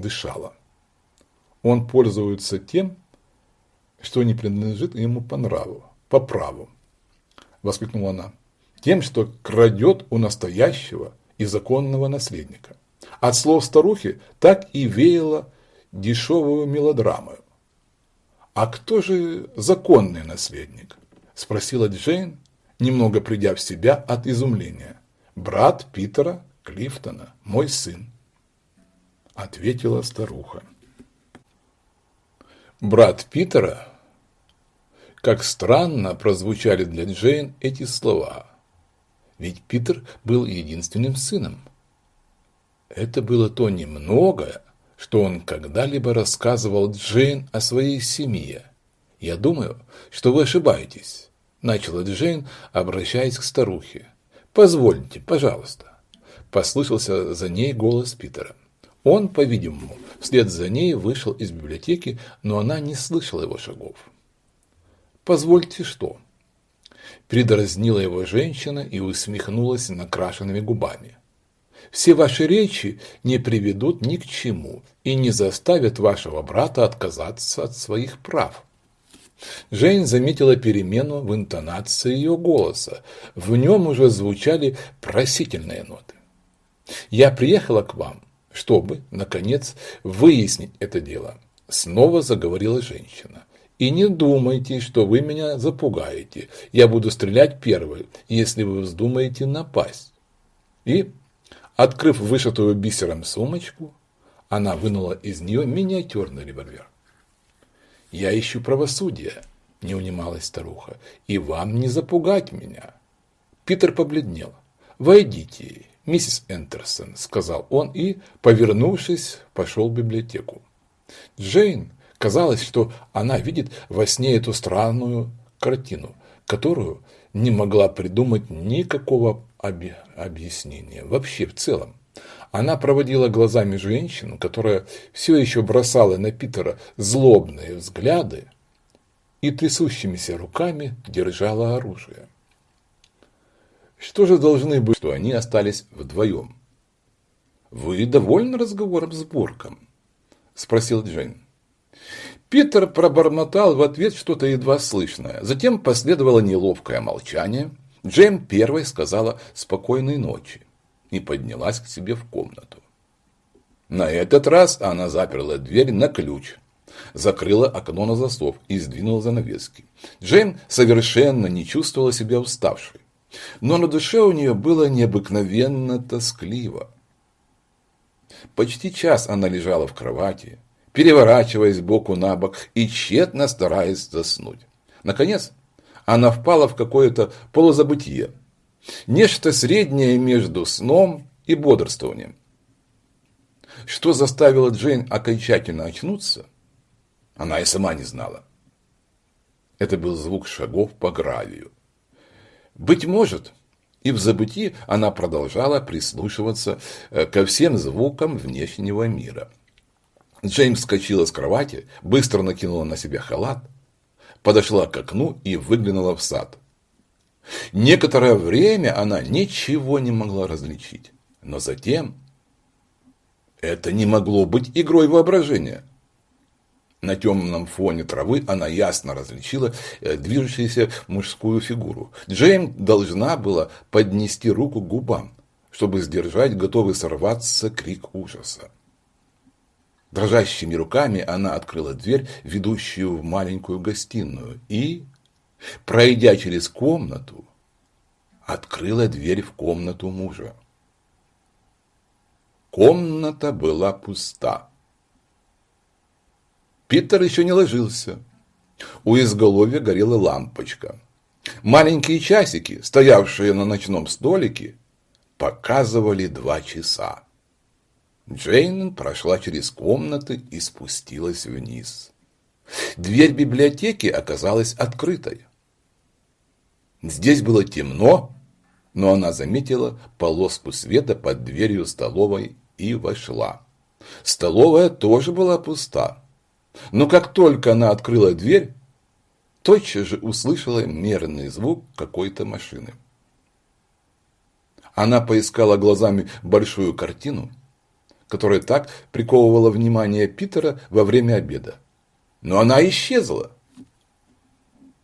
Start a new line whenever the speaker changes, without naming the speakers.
дышала. Он пользуется тем, что не принадлежит ему по нраву, по праву, воскликнула она, тем, что крадет у настоящего и законного наследника. От слов старухи так и веяло дешевую мелодраму. «А кто же законный наследник?» – спросила Джейн, немного придя в себя от изумления. «Брат Питера Клифтона, мой сын», – ответила старуха. «Брат Питера?» Как странно прозвучали для Джейн эти слова. Ведь Питер был единственным сыном. Это было то немногое, что он когда-либо рассказывал Джейн о своей семье. «Я думаю, что вы ошибаетесь», – начала Джейн, обращаясь к старухе. «Позвольте, пожалуйста», – послышался за ней голос Питера. Он, по-видимому, вслед за ней вышел из библиотеки, но она не слышала его шагов. «Позвольте что?» Предразнила его женщина и усмехнулась накрашенными губами. Все ваши речи не приведут ни к чему и не заставят вашего брата отказаться от своих прав. Джейн заметила перемену в интонации ее голоса. В нем уже звучали просительные ноты. «Я приехала к вам, чтобы, наконец, выяснить это дело», – снова заговорила женщина. «И не думайте, что вы меня запугаете. Я буду стрелять первой, если вы вздумаете напасть». И Открыв вышитую бисером сумочку, она вынула из нее миниатюрный револьвер. «Я ищу правосудия», – не унималась старуха, – «и вам не запугать меня». Питер побледнел. «Войдите, миссис Энтерсон», – сказал он и, повернувшись, пошел в библиотеку. Джейн казалось, что она видит во сне эту странную картину, которую не могла придумать никакого объяснения. Вообще, в целом. Она проводила глазами женщину, которая все еще бросала на Питера злобные взгляды и трясущимися руками держала оружие. Что же должны быть, что они остались вдвоем? «Вы довольны разговором с Бурком?» – спросил Джейн. Питер пробормотал в ответ что-то едва слышное. Затем последовало неловкое молчание. Джейн первой сказала «спокойной ночи» и поднялась к себе в комнату. На этот раз она заперла дверь на ключ, закрыла окно на засов и сдвинула занавески. Джейн совершенно не чувствовала себя уставшей, но на душе у нее было необыкновенно тоскливо. Почти час она лежала в кровати, переворачиваясь боку на бок и тщетно стараясь заснуть. Наконец, она впала в какое-то полузабытие. Нечто среднее между сном и бодрствованием. Что заставило Джейн окончательно очнуться, она и сама не знала. Это был звук шагов по гравию. Быть может, и в забытии она продолжала прислушиваться э, ко всем звукам внешнего мира. Джеймс вскочила с кровати, быстро накинула на себя халат, подошла к окну и выглянула в сад. Некоторое время она ничего не могла различить, но затем это не могло быть игрой воображения. На темном фоне травы она ясно различила э, движущуюся мужскую фигуру. Джейм должна была поднести руку к губам, чтобы сдержать готовый сорваться крик ужаса. Дрожащими руками она открыла дверь, ведущую в маленькую гостиную, и, пройдя через комнату, открыла дверь в комнату мужа. Комната была пуста. Питер еще не ложился. У изголовья горела лампочка. Маленькие часики, стоявшие на ночном столике, показывали два часа. Джейн прошла через комнаты и спустилась вниз. Дверь библиотеки оказалась открытой. Здесь было темно, но она заметила полоску света под дверью столовой и вошла. Столовая тоже была пуста. Но как только она открыла дверь, тотчас же услышала мерный звук какой-то машины. Она поискала глазами большую картину, которая так приковывала внимание Питера во время обеда. Но она исчезла.